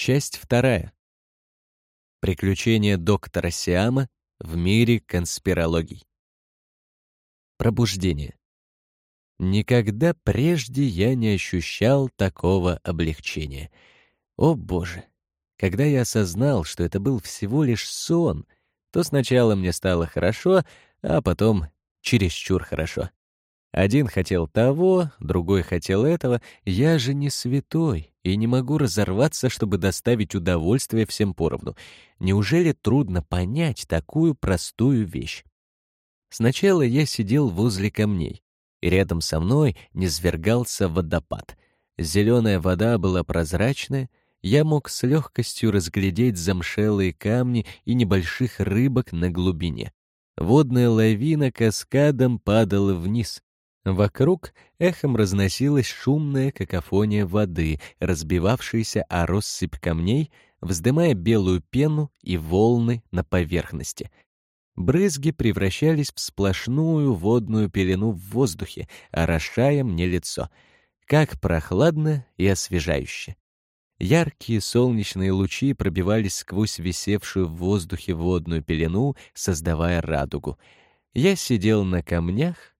Часть вторая. Приключения доктора Сиама в мире конспирологий. Пробуждение. Никогда прежде я не ощущал такого облегчения. О боже! Когда я осознал, что это был всего лишь сон, то сначала мне стало хорошо, а потом чересчур хорошо. Один хотел того, другой хотел этого. Я же не святой и не могу разорваться, чтобы доставить удовольствие всем поровну. Неужели трудно понять такую простую вещь? Сначала я сидел возле камней, и рядом со мной низвергался водопад. Зеленая вода была прозрачная, я мог с легкостью разглядеть замшелые камни и небольших рыбок на глубине. Водная лавина каскадом падала вниз. Вокруг эхом разносилась шумная какофония воды, разбивавшаяся о россыпь камней, вздымая белую пену и волны на поверхности. Брызги превращались в сплошную водную пелену в воздухе, орошая мне лицо. Как прохладно и освежающе. Яркие солнечные лучи пробивались сквозь висевшую в воздухе водную пелену, создавая радугу. Я сидел на камнях,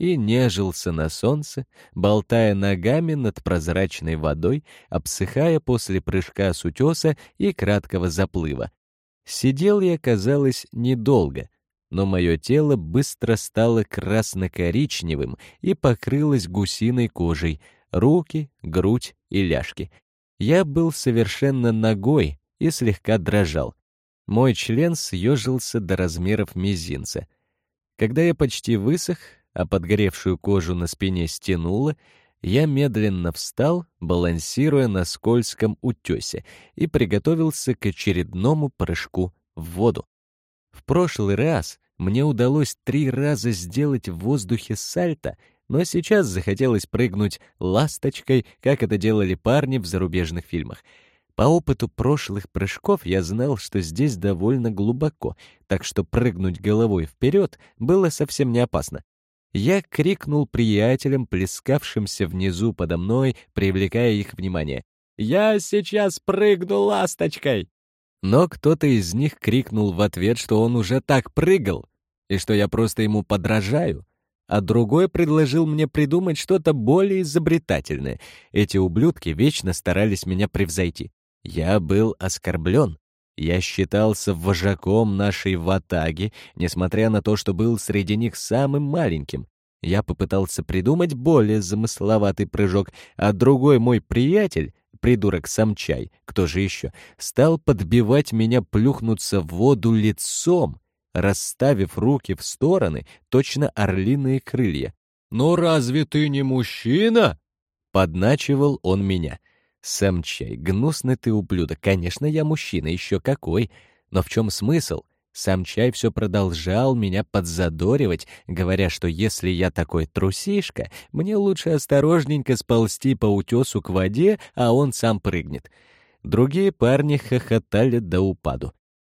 и нежился на солнце, болтая ногами над прозрачной водой, обсыхая после прыжка с утеса и краткого заплыва. Сидел я, казалось, недолго, но мое тело быстро стало красно-коричневым и покрылось гусиной кожей, руки, грудь и ляжки. Я был совершенно ногой и слегка дрожал. Мой член съежился до размеров мизинца. Когда я почти высох, а подгоревшую кожу на спине стянуло, я медленно встал, балансируя на скользком утесе, и приготовился к очередному прыжку в воду. В прошлый раз мне удалось три раза сделать в воздухе сальто, но сейчас захотелось прыгнуть ласточкой, как это делали парни в зарубежных фильмах. По опыту прошлых прыжков я знал, что здесь довольно глубоко, так что прыгнуть головой вперед было совсем не опасно. Я крикнул приятелям, плескавшимся внизу подо мной, привлекая их внимание. «Я сейчас прыгну ласточкой!» Но кто-то из них крикнул в ответ, что он уже так прыгал, и что я просто ему подражаю. А другой предложил мне придумать что-то более изобретательное. Эти ублюдки вечно старались меня превзойти. Я был оскорблен. Я считался вожаком нашей ватаги, несмотря на то, что был среди них самым маленьким. Я попытался придумать более замысловатый прыжок, а другой мой приятель, придурок Самчай, кто же еще, стал подбивать меня плюхнуться в воду лицом, расставив руки в стороны, точно орлиные крылья. «Но разве ты не мужчина?» — подначивал он меня — Самчай, гнусный ты ублюдок. Конечно, я мужчина, еще какой. Но в чем смысл? Самчай все продолжал меня подзадоривать, говоря, что если я такой трусишка, мне лучше осторожненько сползти по утесу к воде, а он сам прыгнет. Другие парни хохотали до упаду.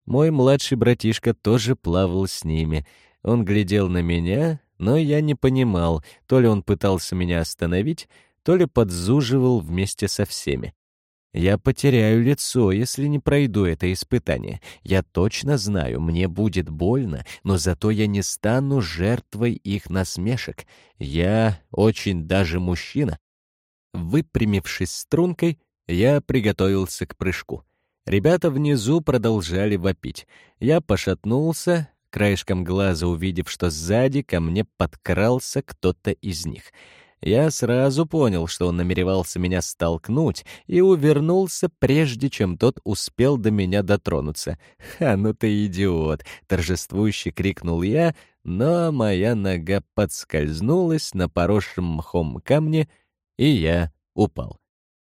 Мой младший братишка тоже плавал с ними. Он глядел на меня, но я не понимал, то ли он пытался меня остановить, то ли подзуживал вместе со всеми. Я потеряю лицо, если не пройду это испытание. Я точно знаю, мне будет больно, но зато я не стану жертвой их насмешек. Я очень даже мужчина. Выпрямившись стрункой, я приготовился к прыжку. Ребята внизу продолжали вопить. Я пошатнулся, краешком глаза увидев, что сзади ко мне подкрался кто-то из них — я сразу понял, что он намеревался меня столкнуть, и увернулся, прежде чем тот успел до меня дотронуться. «Ха, ну ты идиот!» — торжествующе крикнул я, но моя нога подскользнулась на поросшем мхом камне, и я упал.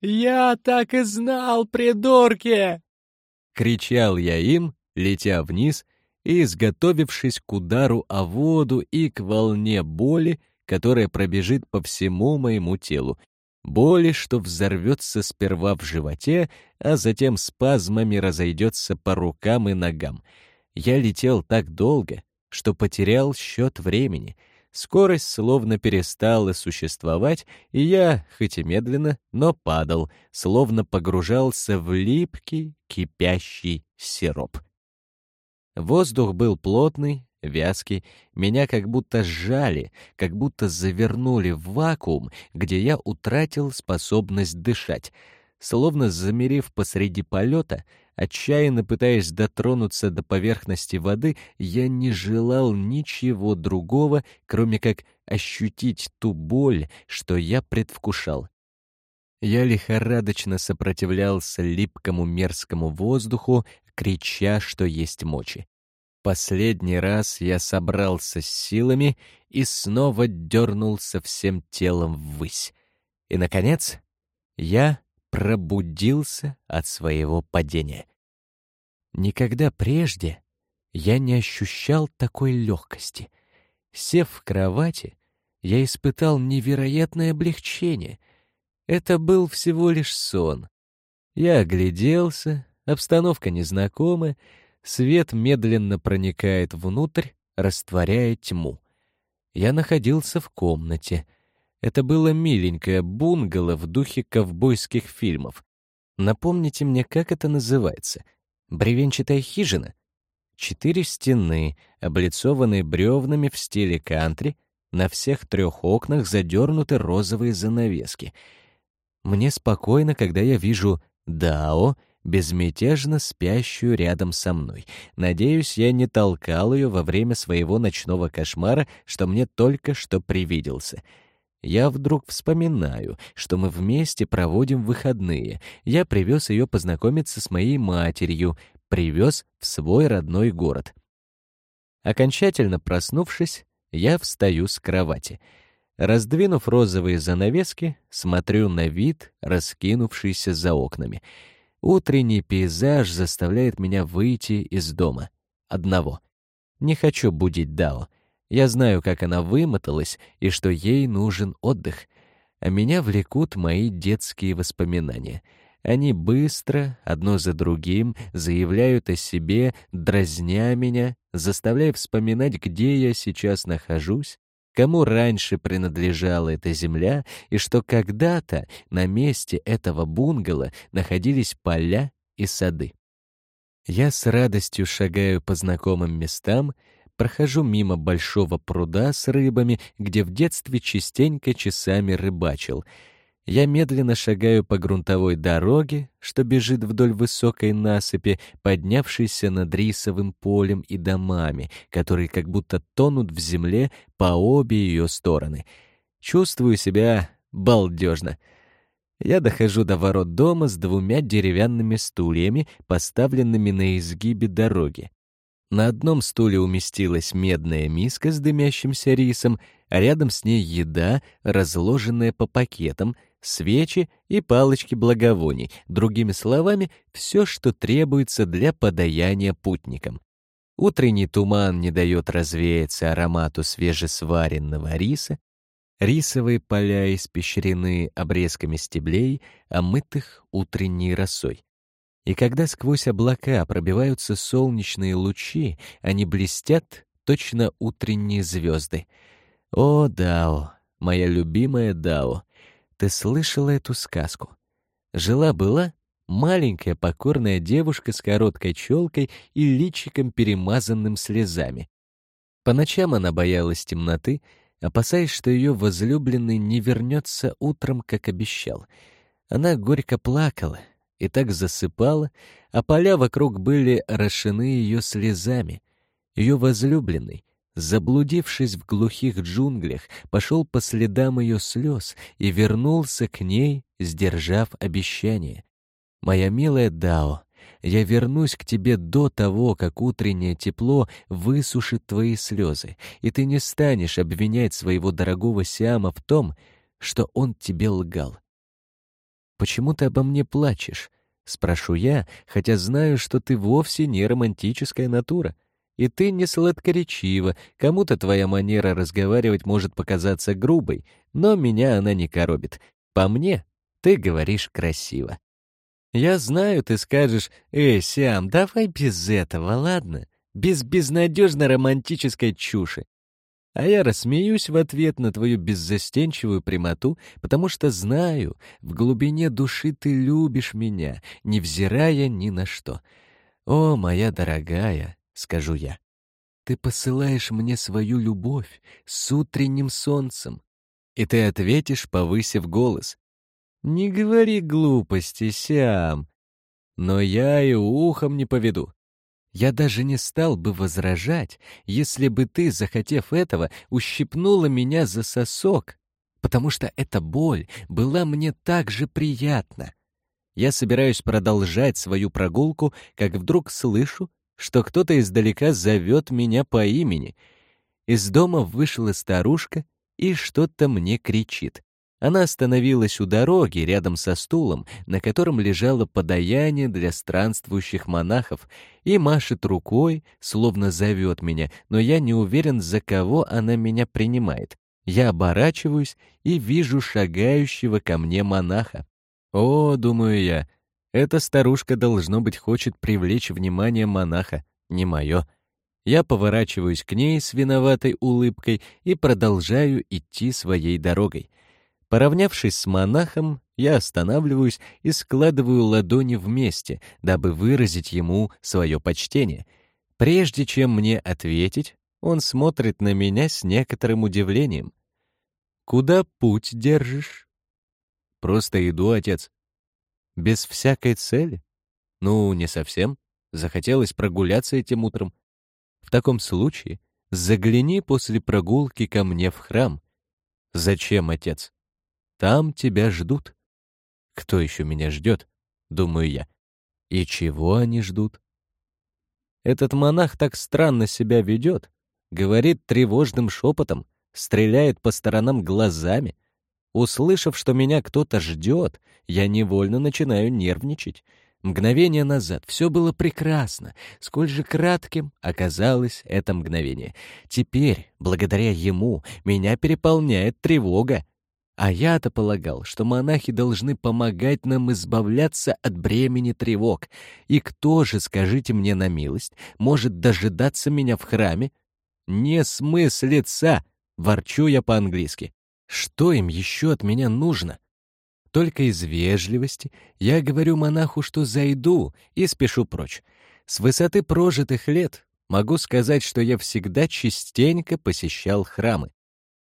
«Я так и знал, придурки!» — кричал я им, летя вниз и изготовившись к удару о воду и к волне боли, которая пробежит по всему моему телу. Боли, что взорвется сперва в животе, а затем спазмами разойдется по рукам и ногам. Я летел так долго, что потерял счет времени. Скорость словно перестала существовать, и я, хоть и медленно, но падал, словно погружался в липкий, кипящий сироп. Воздух был плотный, вязкий, меня как будто сжали, как будто завернули в вакуум, где я утратил способность дышать. Словно замерев посреди полета, отчаянно пытаясь дотронуться до поверхности воды, я не желал ничего другого, кроме как ощутить ту боль, что я предвкушал. Я лихорадочно сопротивлялся липкому мерзкому воздуху, крича, что есть мочи. Последний раз я собрался с силами и снова дернулся всем телом ввысь. И, наконец, я пробудился от своего падения. Никогда прежде я не ощущал такой легкости. Сев в кровати, я испытал невероятное облегчение. Это был всего лишь сон. Я огляделся, обстановка незнакомая, свет медленно проникает внутрь, растворяя тьму. Я находился в комнате. Это было миленькое бунгало в духе ковбойских фильмов. Напомните мне, как это называется? Бревенчатая хижина? Четыре стены, облицованные бревнами в стиле кантри, на всех трех окнах задернуты розовые занавески. Мне спокойно, когда я вижу Дао, безмятежно спящую рядом со мной. Надеюсь, я не толкал ее во время своего ночного кошмара, что мне только что привиделся — я вдруг вспоминаю, что мы вместе проводим выходные. Я привез ее познакомиться с моей матерью, привез в свой родной город. Окончательно проснувшись, я встаю с кровати. Раздвинув розовые занавески, смотрю на вид, раскинувшийся за окнами. Утренний пейзаж заставляет меня выйти из дома. Одного. Не хочу будить Дао. Я знаю, как она вымоталась и что ей нужен отдых. А меня влекут мои детские воспоминания. Они быстро, одно за другим, заявляют о себе, дразня меня, заставляя вспоминать, где я сейчас нахожусь, кому раньше принадлежала эта земля, и что когда-то на месте этого бунгало находились поля и сады. Я с радостью шагаю по знакомым местам, прохожу мимо большого пруда с рыбами, где в детстве частенько часами рыбачил. Я медленно шагаю по грунтовой дороге, что бежит вдоль высокой насыпи, поднявшейся над рисовым полем и домами, которые как будто тонут в земле по обе ее стороны. Чувствую себя балдежно. Я дохожу до ворот дома с двумя деревянными стульями, поставленными на изгибе дороги. На одном стуле уместилась медная миска с дымящимся рисом, а рядом с ней еда, разложенная по пакетам, свечи и палочки благовоний, другими словами, все, что требуется для подаяния путникам. Утренний туман не дает развеяться аромату свежесваренного риса, рисовые поля испещрены обрезками стеблей, омытых утренней росой. И когда сквозь облака пробиваются солнечные лучи, они блестят, точно утренние звезды. О, Дао, моя любимая Дао, ты слышала эту сказку? Жила-была маленькая покорная девушка с короткой челкой и личиком, перемазанным слезами. По ночам она боялась темноты, опасаясь, что ее возлюбленный не вернется утром, как обещал. Она горько плакала, и так засыпала, а поля вокруг были орошены ее слезами. Ее возлюбленный, заблудившись в глухих джунглях, пошел по следам ее слез и вернулся к ней, сдержав обещание. «Моя милая Дао, я вернусь к тебе до того, как утреннее тепло высушит твои слезы, и ты не станешь обвинять своего дорогого Сиама в том, что он тебе лгал. «Почему ты обо мне плачешь?» — спрошу я, хотя знаю, что ты вовсе не романтическая натура. И ты не сладкоречива, кому-то твоя манера разговаривать может показаться грубой, но меня она не коробит. По мне, ты говоришь красиво. Я знаю, ты скажешь, «Эй, Сиам, давай без этого, ладно? Без безнадежно романтической чуши». А я рассмеюсь в ответ на твою беззастенчивую прямоту, потому что знаю, в глубине души ты любишь меня, невзирая ни на что. О, моя дорогая, скажу я, ты посылаешь мне свою любовь с утренним солнцем. И ты ответишь, повысив голос. Не говори глупости, Сям. Но я и ухом не поведу. Я даже не стал бы возражать, если бы ты, захотев этого, ущипнула меня за сосок, потому что эта боль была мне так же приятна. Я собираюсь продолжать свою прогулку, как вдруг слышу, что кто-то издалека зовет меня по имени. Из дома вышла старушка и что-то мне кричит. Она остановилась у дороги рядом со стулом, на котором лежало подаяние для странствующих монахов, и машет рукой, словно зовет меня, но я не уверен, за кого она меня принимает. Я оборачиваюсь и вижу шагающего ко мне монаха. О, думаю я, эта старушка, должно быть, хочет привлечь внимание монаха, не мое. Я поворачиваюсь к ней с виноватой улыбкой и продолжаю идти своей дорогой. Поравнявшись с монахом, я останавливаюсь и складываю ладони вместе, дабы выразить ему свое почтение. Прежде чем мне ответить, он смотрит на меня с некоторым удивлением. «Куда путь держишь?» «Просто иду, отец». «Без всякой цели?» «Ну, не совсем. Захотелось прогуляться этим утром. В таком случае загляни после прогулки ко мне в храм». «Зачем, отец?» Там тебя ждут. Кто еще меня ждет, думаю я. И чего они ждут? Этот монах так странно себя ведет, говорит тревожным шепотом, стреляет по сторонам глазами. Услышав, что меня кто-то ждет, я невольно начинаю нервничать. Мгновение назад все было прекрасно, сколь же кратким оказалось это мгновение. Теперь, благодаря ему, меня переполняет тревога. А я-то полагал, что монахи должны помогать нам избавляться от бремени тревог. И кто же, скажите мне на милость, может дожидаться меня в храме? Не смыслица, ворчу я по-английски. Что им еще от меня нужно? Только из вежливости я говорю монаху, что зайду, и спешу прочь. С высоты прожитых лет могу сказать, что я всегда частенько посещал храмы.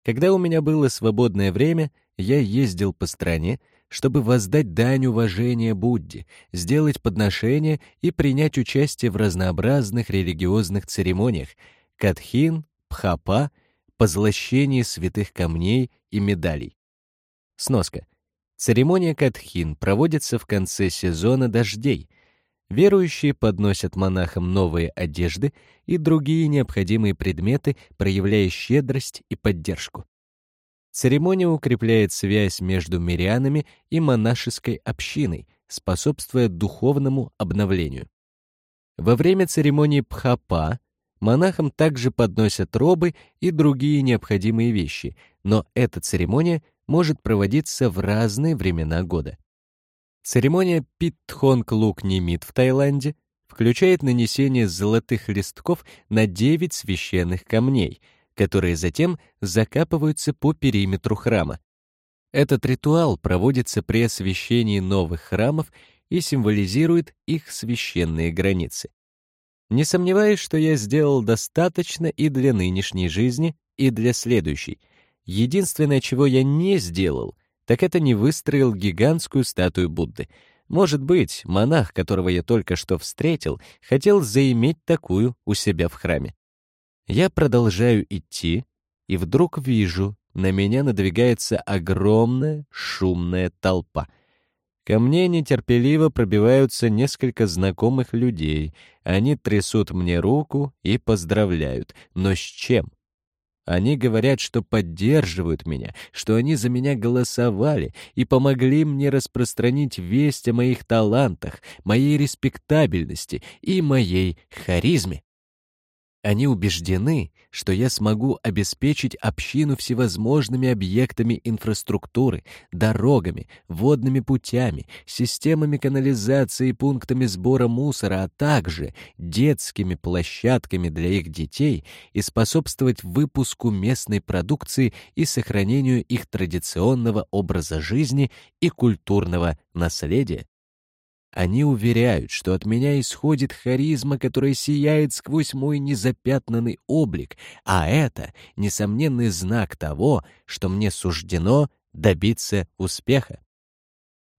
Когда у меня было свободное время, я ездил по стране, чтобы воздать дань уважения Будде, сделать подношения и принять участие в разнообразных религиозных церемониях — катхин, пхапа, позлощение святых камней и медалей. Сноска. Церемония катхин проводится в конце сезона дождей. Верующие подносят монахам новые одежды и другие необходимые предметы, проявляя щедрость и поддержку. Церемония укрепляет связь между мирянами и монашеской общиной, способствуя духовному обновлению. Во время церемонии Пхапа монахам также подносят робы и другие необходимые вещи, но эта церемония может проводиться в разные времена года. Церемония Питхонг Лук Нимит в Таиланде включает нанесение золотых листков на девять священных камней — которые затем закапываются по периметру храма. Этот ритуал проводится при освящении новых храмов и символизирует их священные границы. Не сомневаюсь, что я сделал достаточно и для нынешней жизни, и для следующей. Единственное, чего я не сделал, так это не выстроил гигантскую статую Будды. Может быть, монах, которого я только что встретил, хотел заиметь такую у себя в храме. Я продолжаю идти, и вдруг вижу, на меня надвигается огромная шумная толпа. Ко мне нетерпеливо пробиваются несколько знакомых людей. Они трясут мне руку и поздравляют. Но с чем? Они говорят, что поддерживают меня, что они за меня голосовали и помогли мне распространить весть о моих талантах, моей респектабельности и моей харизме. Они убеждены, что я смогу обеспечить общину всевозможными объектами инфраструктуры, дорогами, водными путями, системами канализации и пунктами сбора мусора, а также детскими площадками для их детей и способствовать выпуску местной продукции и сохранению их традиционного образа жизни и культурного наследия. Они уверяют, что от меня исходит харизма, которая сияет сквозь мой незапятнанный облик, а это — несомненный знак того, что мне суждено добиться успеха.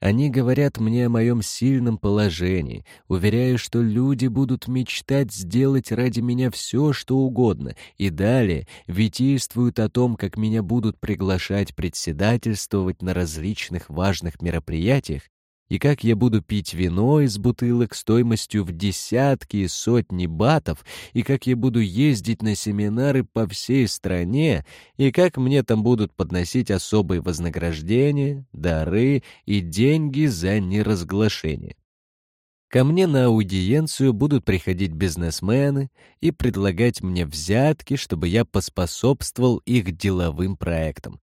Они говорят мне о моем сильном положении, уверяя, что люди будут мечтать сделать ради меня все, что угодно, и далее витийствуют о том, как меня будут приглашать председательствовать на различных важных мероприятиях, и как я буду пить вино из бутылок стоимостью в десятки и сотни батов, и как я буду ездить на семинары по всей стране, и как мне там будут подносить особые вознаграждения, дары и деньги за неразглашение. Ко мне на аудиенцию будут приходить бизнесмены и предлагать мне взятки, чтобы я поспособствовал их деловым проектам.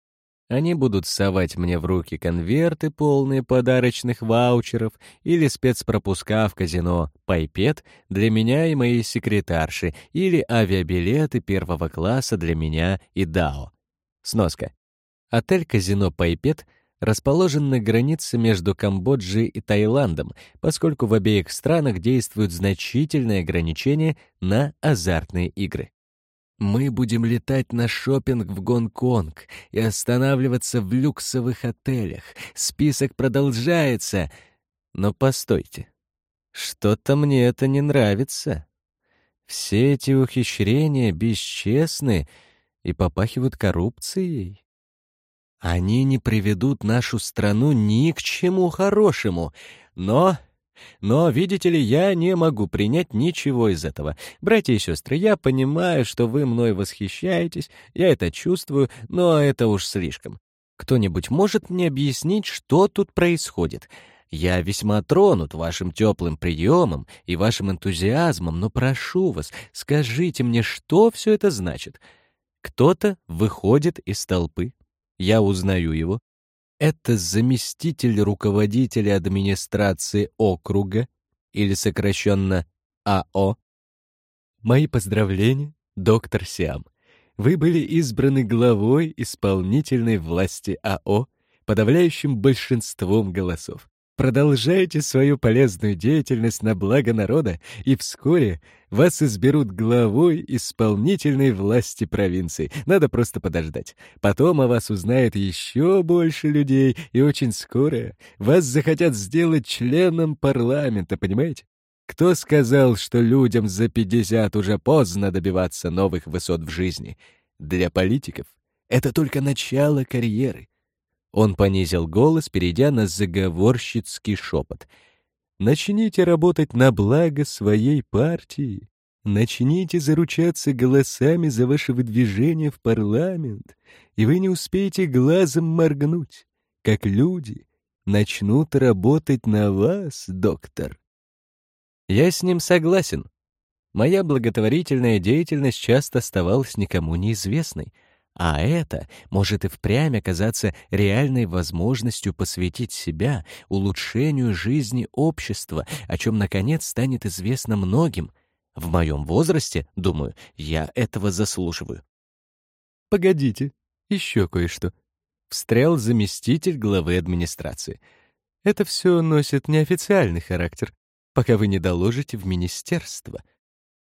Они будут совать мне в руки конверты, полные подарочных ваучеров или спецпропуска в казино «Пайпет» для меня и моей секретарши или авиабилеты первого класса для меня и Дао. Сноска. Отель-казино «Пайпет» расположен на границе между Камбоджей и Таиландом, поскольку в обеих странах действуют значительные ограничения на азартные игры. Мы будем летать на шопинг в Гонконг и останавливаться в люксовых отелях. Список продолжается. Но постойте. Что-то мне это не нравится. Все эти ухищрения бесчестны и попахивают коррупцией. Они не приведут нашу страну ни к чему хорошему, но но, видите ли, я не могу принять ничего из этого. Братья и сестры, я понимаю, что вы мной восхищаетесь, я это чувствую, но это уж слишком. Кто-нибудь может мне объяснить, что тут происходит? Я весьма тронут вашим теплым приемом и вашим энтузиазмом, но прошу вас, скажите мне, что все это значит? Кто-то выходит из толпы. Я узнаю его, это заместитель руководителя администрации округа, или сокращенно АО. Мои поздравления, доктор Сиам. Вы были избраны главой исполнительной власти АО подавляющим большинством голосов. Продолжайте свою полезную деятельность на благо народа, и вскоре вас изберут главой исполнительной власти провинции. Надо просто подождать. Потом о вас узнает еще больше людей, и очень скоро вас захотят сделать членом парламента, понимаете? Кто сказал, что людям за 50 уже поздно добиваться новых высот в жизни? Для политиков это только начало карьеры. Он понизил голос, перейдя на заговорщицкий шепот. «Начните работать на благо своей партии. Начните заручаться голосами за ваше выдвижение в парламент, и вы не успеете глазом моргнуть, как люди начнут работать на вас, доктор». Я с ним согласен. Моя благотворительная деятельность часто оставалась никому неизвестной — а это может и впрямь оказаться реальной возможностью посвятить себя улучшению жизни общества, о чем, наконец, станет известно многим. В моем возрасте, думаю, я этого заслуживаю. «Погодите, еще кое-что», — встрял заместитель главы администрации. «Это все носит неофициальный характер, пока вы не доложите в министерство.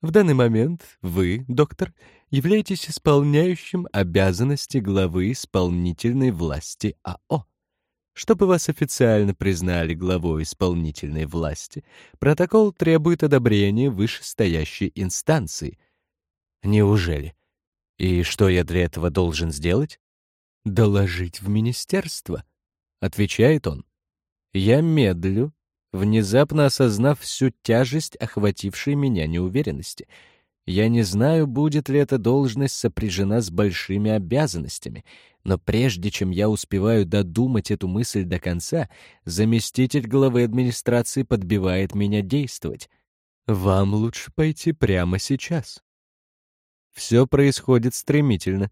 В данный момент вы, доктор, являетесь исполняющим обязанности главы исполнительной власти АО. Чтобы вас официально признали главой исполнительной власти, протокол требует одобрения вышестоящей инстанции. Неужели? И что я для этого должен сделать? Доложить в министерство, отвечает он. Я медлю, внезапно осознав всю тяжесть охватившей меня неуверенности. Я не знаю, будет ли эта должность сопряжена с большими обязанностями, но прежде чем я успеваю додумать эту мысль до конца, заместитель главы администрации подбивает меня действовать. «Вам лучше пойти прямо сейчас». Все происходит стремительно.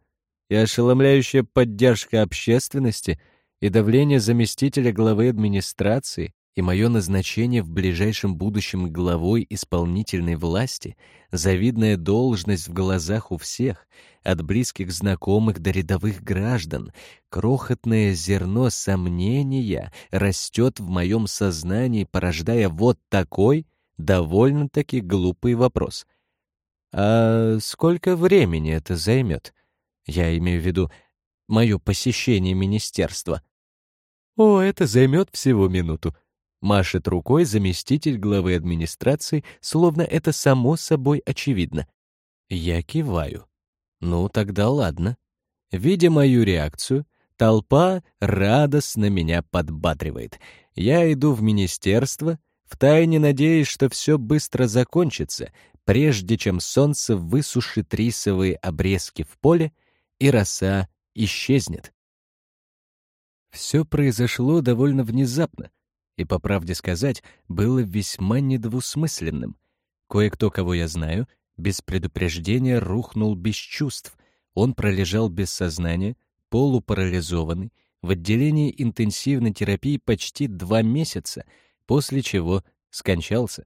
И ошеломляющая поддержка общественности, и давление заместителя главы администрации, и мое назначение в ближайшем будущем главой исполнительной власти, завидная должность в глазах у всех, от близких знакомых до рядовых граждан, крохотное зерно сомнения растет в моем сознании, порождая вот такой, довольно-таки глупый вопрос. А сколько времени это займет? Я имею в виду мое посещение министерства. О, это займет всего минуту. Машет рукой заместитель главы администрации, словно это само собой очевидно. Я киваю. Ну, тогда ладно. Видя мою реакцию, толпа радостно меня подбадривает. Я иду в министерство, втайне надеясь, что все быстро закончится, прежде чем солнце высушит рисовые обрезки в поле, и роса исчезнет. Все произошло довольно внезапно и, по правде сказать, было весьма недвусмысленным. Кое-кто, кого я знаю, без предупреждения рухнул без чувств. Он пролежал без сознания, полупарализованный, в отделении интенсивной терапии почти два месяца, после чего скончался.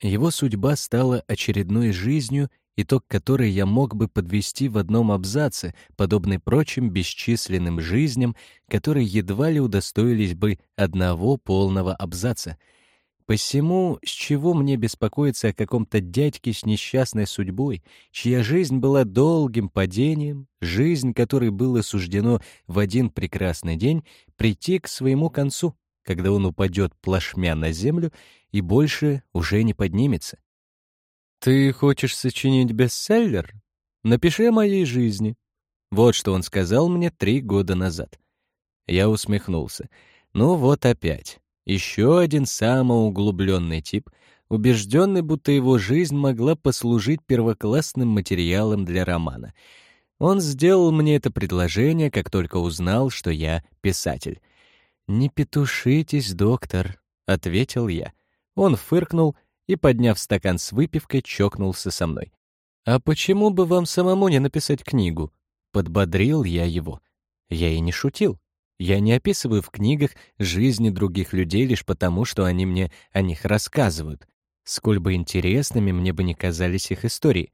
Его судьба стала очередной жизнью итог которой я мог бы подвести в одном абзаце, подобный прочим бесчисленным жизням, которые едва ли удостоились бы одного полного абзаца. Посему, с чего мне беспокоиться о каком-то дядьке с несчастной судьбой, чья жизнь была долгим падением, жизнь которой было суждено в один прекрасный день прийти к своему концу, когда он упадет плашмя на землю и больше уже не поднимется. «Ты хочешь сочинить бестселлер? Напиши о моей жизни». Вот что он сказал мне три года назад. Я усмехнулся. Ну вот опять. Еще один самоуглубленный тип, убежденный, будто его жизнь могла послужить первоклассным материалом для романа. Он сделал мне это предложение, как только узнал, что я писатель. «Не петушитесь, доктор», — ответил я. Он фыркнул и, подняв стакан с выпивкой, чокнулся со мной. «А почему бы вам самому не написать книгу?» Подбодрил я его. Я и не шутил. Я не описываю в книгах жизни других людей лишь потому, что они мне о них рассказывают. Сколь бы интересными мне бы не казались их истории.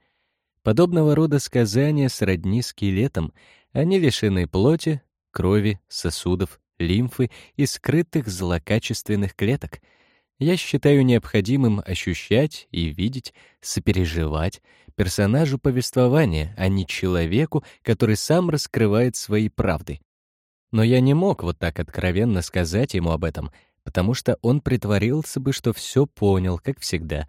Подобного рода сказания сродни скелетам. Они лишены плоти, крови, сосудов, лимфы и скрытых злокачественных клеток — я считаю необходимым ощущать и видеть, сопереживать персонажу повествования, а не человеку, который сам раскрывает свои правды. Но я не мог вот так откровенно сказать ему об этом, потому что он притворился бы, что все понял, как всегда.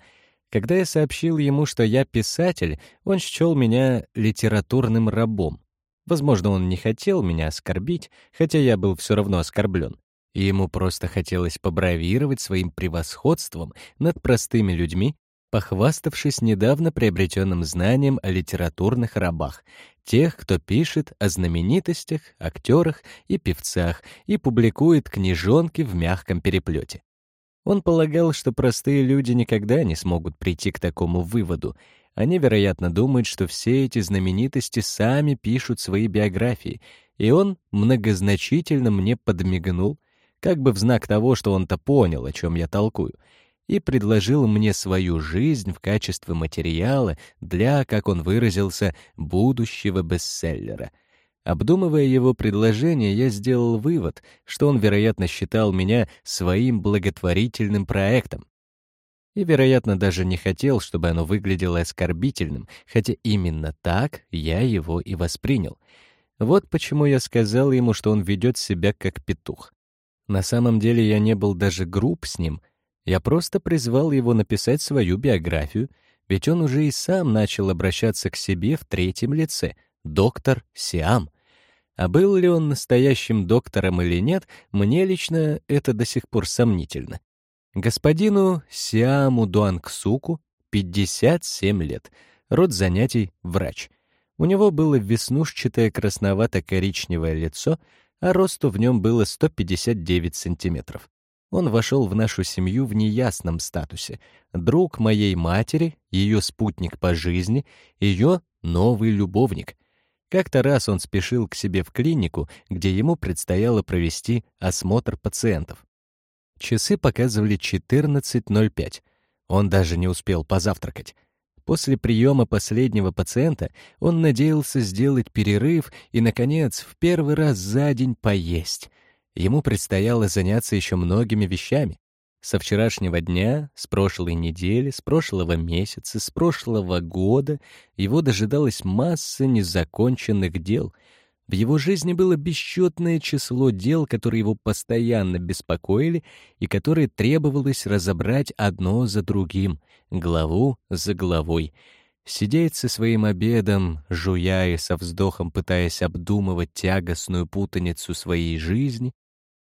Когда я сообщил ему, что я писатель, он счел меня литературным рабом. Возможно, он не хотел меня оскорбить, хотя я был все равно оскорблен и ему просто хотелось побравировать своим превосходством над простыми людьми, похваставшись недавно приобретенным знанием о литературных рабах, тех, кто пишет о знаменитостях, актерах и певцах и публикует книжонки в мягком переплете. Он полагал, что простые люди никогда не смогут прийти к такому выводу. Они, вероятно, думают, что все эти знаменитости сами пишут свои биографии, и он многозначительно мне подмигнул — как бы в знак того, что он-то понял, о чем я толкую, и предложил мне свою жизнь в качестве материала для, как он выразился, будущего бестселлера. Обдумывая его предложение, я сделал вывод, что он, вероятно, считал меня своим благотворительным проектом. И, вероятно, даже не хотел, чтобы оно выглядело оскорбительным, хотя именно так я его и воспринял. Вот почему я сказал ему, что он ведет себя как петух. На самом деле я не был даже груб с ним. Я просто призвал его написать свою биографию, ведь он уже и сам начал обращаться к себе в третьем лице — доктор Сиам. А был ли он настоящим доктором или нет, мне лично это до сих пор сомнительно. Господину Сиаму Дуангсуку 57 лет, род занятий — врач. У него было веснушчатое красновато-коричневое лицо — а росту в нем было 159 сантиметров. Он вошел в нашу семью в неясном статусе. Друг моей матери, ее спутник по жизни, ее новый любовник. Как-то раз он спешил к себе в клинику, где ему предстояло провести осмотр пациентов. Часы показывали 14.05. Он даже не успел позавтракать. После приема последнего пациента он надеялся сделать перерыв и, наконец, в первый раз за день поесть. Ему предстояло заняться еще многими вещами. Со вчерашнего дня, с прошлой недели, с прошлого месяца, с прошлого года его дожидалась масса незаконченных дел. В его жизни было бесчетное число дел, которые его постоянно беспокоили и которые требовалось разобрать одно за другим, главу за главой. Сидеть со своим обедом, жуя и со вздохом пытаясь обдумывать тягостную путаницу своей жизни,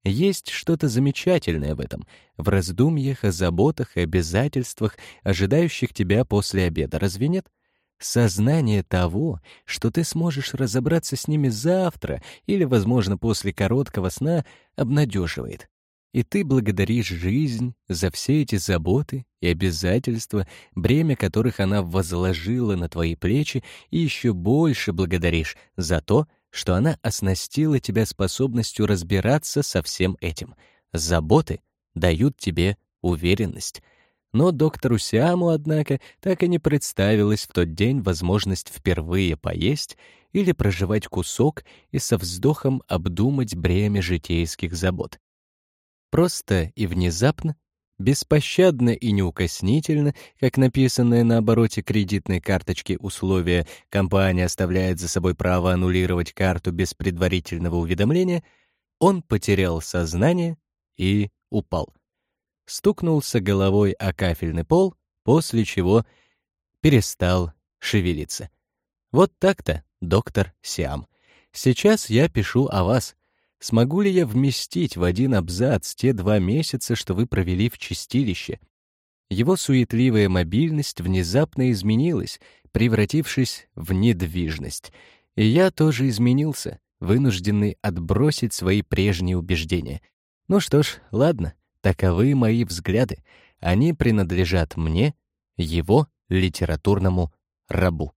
есть что-то замечательное в этом, в раздумьях о заботах и обязательствах, ожидающих тебя после обеда, разве нет? Сознание того, что ты сможешь разобраться с ними завтра или, возможно, после короткого сна, обнадеживает. И ты благодаришь жизнь за все эти заботы и обязательства, бремя которых она возложила на твои плечи, и еще больше благодаришь за то, что она оснастила тебя способностью разбираться со всем этим. Заботы дают тебе уверенность. Но доктору Сиаму, однако, так и не представилась в тот день возможность впервые поесть или проживать кусок и со вздохом обдумать бремя житейских забот. Просто и внезапно Беспощадно и неукоснительно, как написанное на обороте кредитной карточки условие «компания оставляет за собой право аннулировать карту без предварительного уведомления», он потерял сознание и упал. Стукнулся головой о кафельный пол, после чего перестал шевелиться. Вот так-то, доктор Сиам. Сейчас я пишу о вас — Смогу ли я вместить в один абзац те два месяца, что вы провели в чистилище? Его суетливая мобильность внезапно изменилась, превратившись в недвижность. И я тоже изменился, вынужденный отбросить свои прежние убеждения. Ну что ж, ладно, таковы мои взгляды. Они принадлежат мне, его литературному рабу.